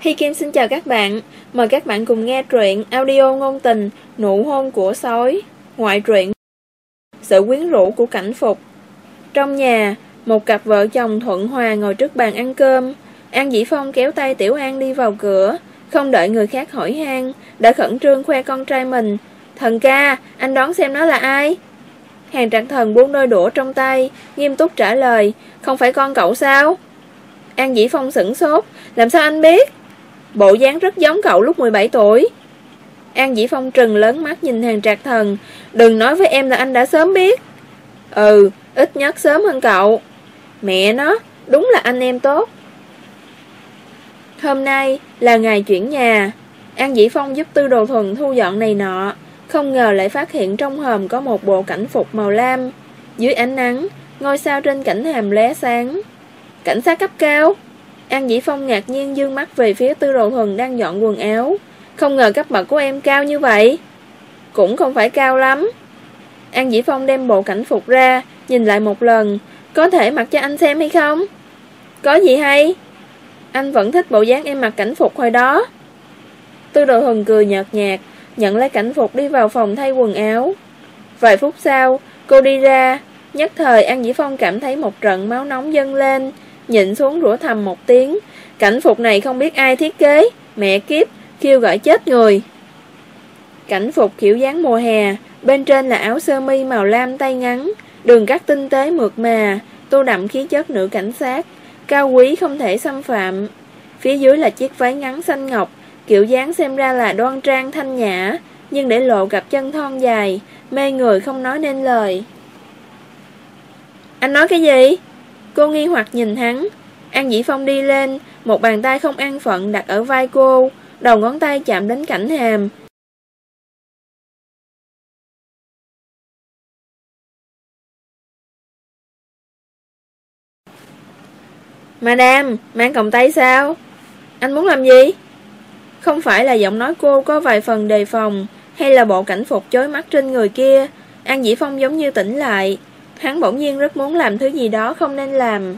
Hi Kim xin chào các bạn, mời các bạn cùng nghe truyện audio ngôn tình Nụ hôn của sói, ngoại truyện Sự quyến rũ của cảnh phục Trong nhà, một cặp vợ chồng thuận hòa ngồi trước bàn ăn cơm An Dĩ Phong kéo tay Tiểu An đi vào cửa Không đợi người khác hỏi han Đã khẩn trương khoe con trai mình Thần ca, anh đoán xem nó là ai? Hàng trạng thần buông đôi đũa trong tay Nghiêm túc trả lời Không phải con cậu sao? An Dĩ Phong sửng sốt Làm sao anh biết? Bộ dáng rất giống cậu lúc 17 tuổi. An Dĩ Phong trừng lớn mắt nhìn hàng trạc thần. Đừng nói với em là anh đã sớm biết. Ừ, ít nhất sớm hơn cậu. Mẹ nó, đúng là anh em tốt. Hôm nay là ngày chuyển nhà. An Dĩ Phong giúp Tư Đồ Thuần thu dọn này nọ. Không ngờ lại phát hiện trong hòm có một bộ cảnh phục màu lam. Dưới ánh nắng, ngôi sao trên cảnh hàm lóe sáng. Cảnh sát cấp cao. An Dĩ Phong ngạc nhiên dương mắt về phía Tư Đồ Thuần đang dọn quần áo. Không ngờ cấp bậc của em cao như vậy. Cũng không phải cao lắm. An Dĩ Phong đem bộ cảnh phục ra, Nhìn lại một lần. Có thể mặc cho anh xem hay không? Có gì hay? Anh vẫn thích bộ dáng em mặc cảnh phục hồi đó. Tư Đồ Thuần cười nhợt nhạt, Nhận lấy cảnh phục đi vào phòng thay quần áo. Vài phút sau, Cô đi ra. Nhất thời, An Dĩ Phong cảm thấy một trận máu nóng dâng lên nhìn xuống rủa thầm một tiếng. Cảnh phục này không biết ai thiết kế. Mẹ kiếp, kêu gọi chết người. Cảnh phục kiểu dáng mùa hè. Bên trên là áo sơ mi màu lam tay ngắn. Đường cắt tinh tế mượt mà Tô đậm khí chất nữ cảnh sát. Cao quý không thể xâm phạm. Phía dưới là chiếc váy ngắn xanh ngọc. Kiểu dáng xem ra là đoan trang thanh nhã Nhưng để lộ cặp chân thon dài Mê người không nói nên lời. Anh nói cái gì? Cô nghi hoặc nhìn hắn An Dĩ Phong đi lên Một bàn tay không an phận đặt ở vai cô Đầu ngón tay chạm đến cảnh hàm Madam, mang còng tay sao? Anh muốn làm gì? Không phải là giọng nói cô có vài phần đề phòng Hay là bộ cảnh phục chói mắt trên người kia An Dĩ Phong giống như tỉnh lại Hắn bỗng nhiên rất muốn làm thứ gì đó không nên làm.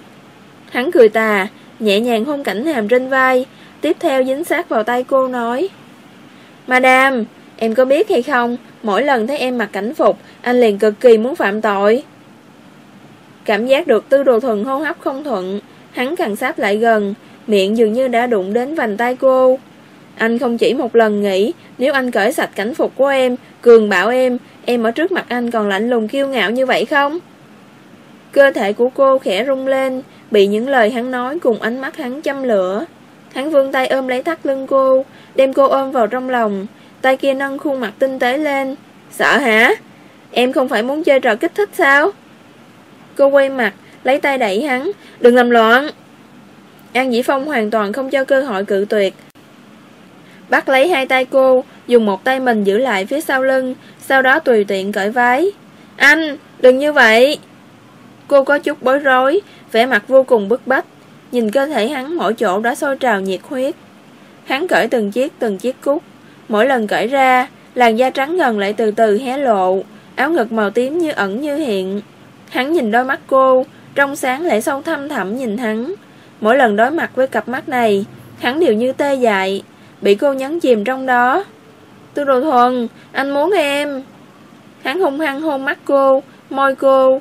Hắn cười tà, Nhẹ nhàng hôn cảnh hàm trên vai, Tiếp theo dính sát vào tay cô nói, Madam, Em có biết hay không, Mỗi lần thấy em mặc cảnh phục, Anh liền cực kỳ muốn phạm tội. Cảm giác được tư đồ thuần hô hấp không thuận, Hắn càng sát lại gần, Miệng dường như đã đụng đến vành tay cô. Anh không chỉ một lần nghĩ Nếu anh cởi sạch cảnh phục của em, Cường bảo em Em ở trước mặt anh còn lạnh lùng kiêu ngạo như vậy không? Cơ thể của cô khẽ rung lên, Bị những lời hắn nói cùng ánh mắt hắn châm lửa. Hắn vươn tay ôm lấy thắt lưng cô, Đem cô ôm vào trong lòng. Tay kia nâng khuôn mặt tinh tế lên. Sợ hả? Em không phải muốn chơi trò kích thích sao? Cô quay mặt, Lấy tay đẩy hắn. Đừng làm loạn. An Dĩ Phong hoàn toàn không cho cơ hội cự tuyệt. Bắt lấy hai tay cô Dùng một tay mình giữ lại phía sau lưng Sau đó tùy tiện cởi váy. Anh, đừng như vậy. Cô có chút bối rối vẻ mặt vô cùng bức bách. Nhìn cơ thể hắn mỗi chỗ đã sôi trào nhiệt huyết. Hắn cởi từng chiếc từng chiếc cúc Mỗi lần cởi ra Làn da trắng ngần lại từ từ hé lộ Áo ngực màu tím như ẩn như hiện. Hắn nhìn đôi mắt cô Trong sáng lại sâu thăm thẳm nhìn hắn. Mỗi lần đối mặt với cặp mắt này Hắn đều như tê dại. Bị cô nhấn chìm trong đó. Tư đồ thuần, Anh muốn em. Hắn hung hăng hôn mắt cô, Môi cô.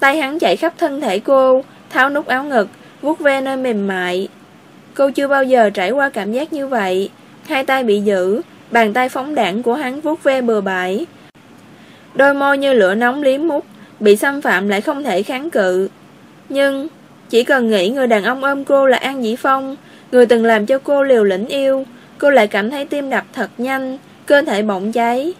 Tay hắn chạy khắp thân thể cô, Tháo nút áo ngực, vuốt ve nơi mềm mại. Cô chưa bao giờ trải qua cảm giác như vậy. Hai tay bị giữ, Bàn tay phóng đảng của hắn vuốt ve bừa bãi. Đôi môi như lửa nóng liếm mút, Bị xâm phạm lại không thể kháng cự. Nhưng, Chỉ cần nghĩ người đàn ông ôm cô là An Dĩ Phong, Người từng làm cho cô liều lĩnh yêu Cô lại cảm thấy tim đập thật nhanh, Cơ thể bỗng cháy.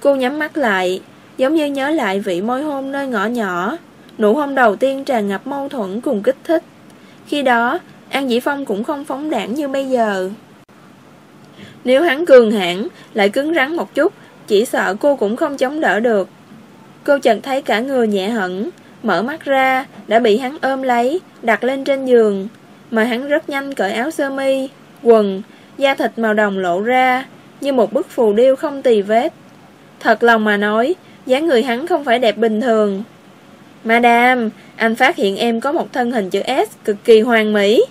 Cô nhắm mắt lại, Giống như nhớ lại vị môi hôn nơi ngõ nhỏ, Nụ hôn đầu tiên tràn ngập mâu thuẫn cùng kích thích. Khi đó, An Dĩ Phong cũng không phóng đảng như bây giờ. Nếu hắn cường hãn, Lại cứng rắn một chút, Chỉ sợ cô cũng không chống đỡ được. Cô chợt thấy cả người nhẹ hẳn, Mở mắt ra, Đã bị hắn ôm lấy, Đặt lên trên giường. Mà hắn rất nhanh cởi áo sơ mi, Quần Da thịt màu đồng lộ ra Như một bức phù điêu không tì vết Thật lòng mà nói dáng người hắn không phải đẹp bình thường Madam, anh phát hiện em có một thân hình chữ S cực kỳ hoàn mỹ.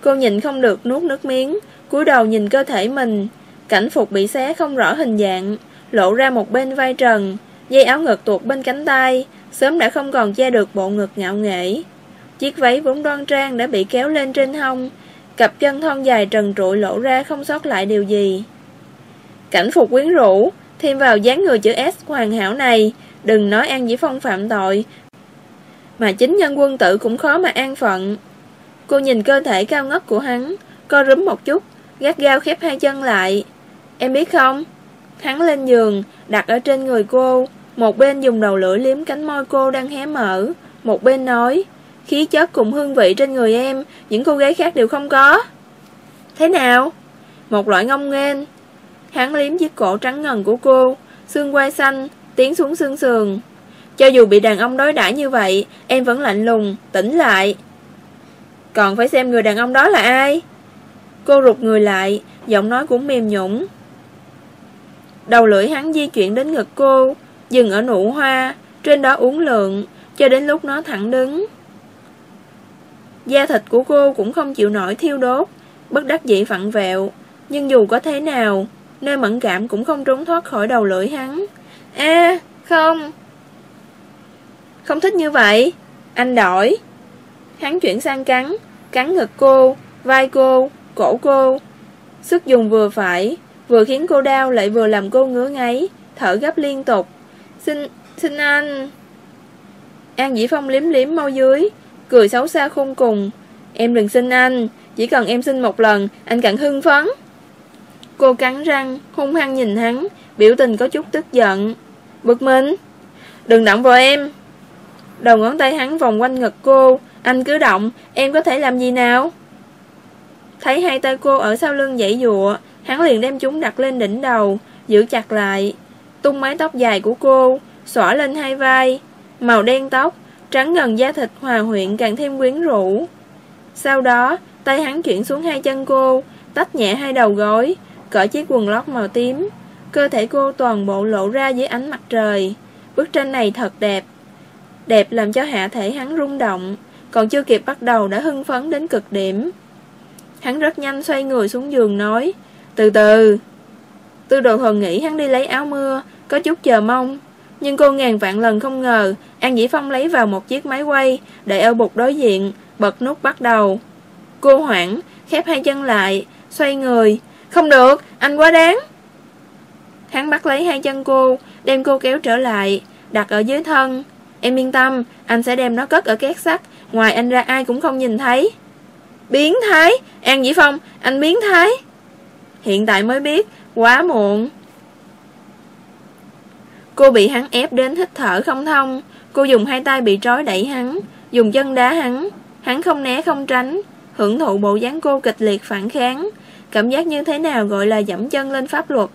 Cô nhìn không được nuốt nước miếng, cúi đầu nhìn cơ thể mình. Cảnh phục bị xé không rõ hình dạng, lộ ra một bên vai trần, dây áo ngực tuột bên cánh tay, sớm đã không còn che được bộ ngực ngạo nghễ. Chiếc váy vốn đoan trang đã bị kéo lên trên hông, cặp chân thon dài trần trụi lộ ra không sót lại điều gì. Cảnh phục quyến rũ, thêm vào dáng người chữ S hoàn hảo này, đừng nói An Dĩ Phong phạm tội, mà chính nhân quân tử cũng khó mà an phận. Cô nhìn cơ thể cao ngất của hắn, co rúm một chút, gắt gao khép hai chân lại. Em biết không? Hắn lên giường, đặt ở trên người cô, một bên dùng đầu lưỡi liếm cánh môi cô đang hé mở, một bên nói, khí chất cùng hương vị trên người em, những cô gái khác đều không có. Thế nào? Một loại ngông nghênh. Hắn liếm chiếc cổ trắng ngần của cô, xương quai xanh, tiến xuống xương sườn. Cho dù bị đàn ông đối đãi như vậy, em vẫn lạnh lùng, tỉnh lại. Còn phải xem người đàn ông đó là ai? Cô rụt người lại, giọng nói cũng mềm nhũng. Đầu lưỡi hắn di chuyển đến ngực cô, dừng ở nụ hoa, trên đó uống lượng, cho đến lúc nó thẳng đứng. Da thịt của cô cũng không chịu nổi thiêu đốt, bất đắc dĩ vặn vẹo, nhưng dù có thế nào, nơi mẫn cảm cũng không trốn thoát khỏi đầu lưỡi hắn. a không. Không thích như vậy. Anh đổi. Hắn chuyển sang cắn, cắn ngực cô, vai cô, cổ cô. Sức dùng vừa phải, vừa khiến cô đau lại vừa làm cô ngứa ngáy, thở gấp liên tục. Xin, xin anh. An Dĩ Phong liếm liếm mau dưới, cười xấu xa khôn cùng. Em đừng xin anh, chỉ cần em xin một lần, anh càng hưng phấn. Cô cắn răng, hung hăng nhìn hắn, biểu tình có chút tức giận. Bực mình. Đừng động vào em. Đầu ngón tay hắn vòng quanh ngực cô, anh cứ động, em có thể làm gì nào? Thấy hai tay cô ở sau lưng dãy dụa, hắn liền đem chúng đặt lên đỉnh đầu, giữ chặt lại. Tung mái tóc dài của cô, xõa lên hai vai, màu đen tóc, trắng gần da thịt hòa huyện càng thêm quyến rũ. Sau đó, tay hắn chuyển xuống hai chân cô, tách nhẹ hai đầu gối, cởi chiếc quần lót màu tím. Cơ thể cô toàn bộ lộ ra dưới ánh mặt trời. Bức tranh này thật đẹp. Đẹp làm cho hạ thể hắn rung động, còn chưa kịp bắt đầu đã hưng phấn đến cực điểm. Hắn rất nhanh xoay người xuống giường nói, từ từ. Tư đồ thuần nghĩ hắn đi lấy áo mưa, có chút chờ mong. Nhưng cô ngàn vạn lần không ngờ, An Dĩ Phong lấy vào một chiếc máy quay, để ở bục đối diện, bật nút bắt đầu. Cô hoảng, khép hai chân lại, xoay người. Không được, anh quá đáng. Hắn bắt lấy hai chân cô, đem cô kéo trở lại, đặt ở dưới thân. Em yên tâm, anh sẽ đem nó cất ở két sắt, ngoài anh ra ai cũng không nhìn thấy. Biến thái, An Dĩ Phong, anh biến thái. Hiện tại mới biết, quá muộn. Cô bị hắn ép đến hít thở không thông. Cô dùng hai tay bị trói đẩy hắn, dùng chân đá hắn. Hắn không né không tránh, hưởng thụ bộ dáng cô kịch liệt phản kháng. Cảm giác như thế nào gọi là dẫm chân lên pháp luật.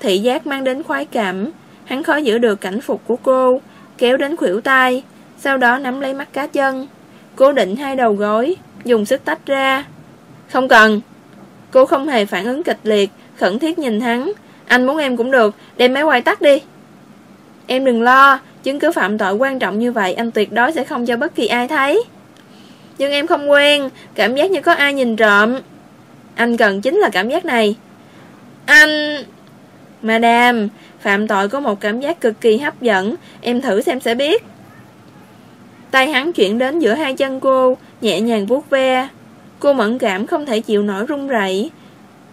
Thị giác mang đến khoái cảm, hắn khó giữ được cảnh phục của cô, kéo đến khuỷu tay, sau đó nắm lấy mắt cá chân, cố định hai đầu gối, dùng sức tách ra. Không cần. Cô không hề phản ứng kịch liệt, khẩn thiết nhìn hắn. Anh muốn em cũng được, đem máy quay tắt đi. Em đừng lo, chứng cứ phạm tội quan trọng như vậy anh tuyệt đối sẽ không cho bất kỳ ai thấy. Nhưng em không quen, cảm giác như có ai nhìn trộm. Anh cần chính là cảm giác này. Anh... madam, phạm tội có một cảm giác cực kỳ hấp dẫn, em thử xem sẽ biết. Tay hắn chuyển đến giữa hai chân cô, nhẹ nhàng vuốt ve. Cô mẫn cảm không thể chịu nổi run rẩy.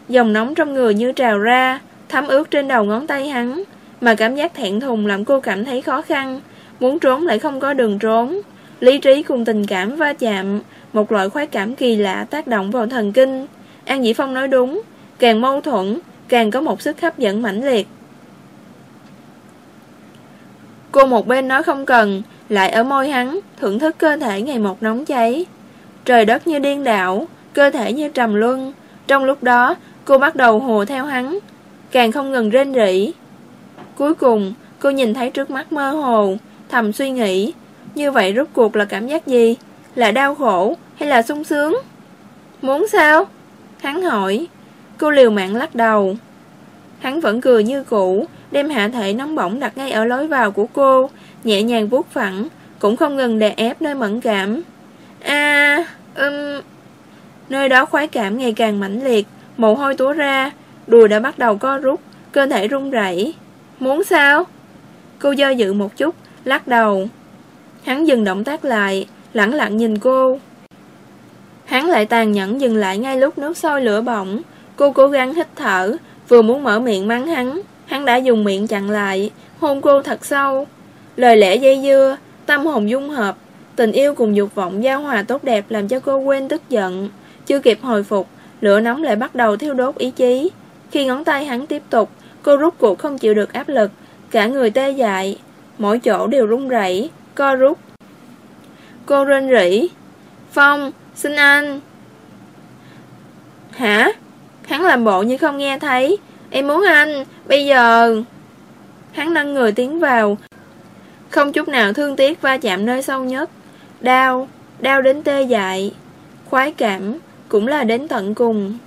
Dòng nóng trong người như trào ra, thấm ướt trên đầu ngón tay hắn, mà cảm giác thẹn thùng làm cô cảm thấy khó khăn, muốn trốn lại không có đường trốn. Lý trí cùng tình cảm va chạm, một loại khoái cảm kỳ lạ tác động vào thần kinh. An Dĩ Phong nói đúng, càng mâu thuẫn, càng có một sức hấp dẫn mãnh liệt. Cô một bên nói không cần, lại ở môi hắn, thưởng thức cơ thể ngày một nóng cháy. Trời đất như điên đảo, cơ thể như trầm luân. Trong lúc đó, cô bắt đầu hồ theo hắn, càng không ngừng rên rỉ. Cuối cùng, cô nhìn thấy trước mắt mơ hồ, thầm suy nghĩ, như vậy rốt cuộc là cảm giác gì? Là đau khổ hay là sung sướng? Muốn sao? Hắn hỏi. Cô liều mạng lắc đầu. Hắn vẫn cười như cũ, đem hạ thể nóng bỏng đặt ngay ở lối vào của cô, nhẹ nhàng vuốt phẳng, cũng không ngừng đè ép nơi mẫn cảm. À, um, Nơi đó khoái cảm ngày càng mãnh liệt, mồ hôi túa ra, đùi đã bắt đầu co rút, cơ thể run rẩy. Muốn sao? Cô do dự một chút, lắc đầu. Hắn dừng động tác lại, lẳng lặng nhìn cô. Hắn lại tàn nhẫn dừng lại ngay lúc nước sôi lửa bỏng. Cô cố gắng hít thở, vừa muốn mở miệng mắng hắn. Hắn đã dùng miệng chặn lại, hôn cô thật sâu. Lời lẽ dây dưa, tâm hồn dung hợp, tình yêu cùng dục vọng giao hòa tốt đẹp làm cho cô quên tức giận. Chưa kịp hồi phục, lửa nóng lại bắt đầu thiêu đốt ý chí. Khi ngón tay hắn tiếp tục, cô rút cuộc không chịu được áp lực, cả người tê dại, mỗi chỗ đều run rẩy, co rút. Cô rên rỉ. Phong, xin anh. Hả? Hắn làm bộ như không nghe thấy. Em muốn anh, bây giờ... Hắn nâng người tiến vào. Không chút nào thương tiếc va chạm nơi sâu nhất. Đau, đau đến tê dại. Khoái cảm, cũng là đến tận cùng.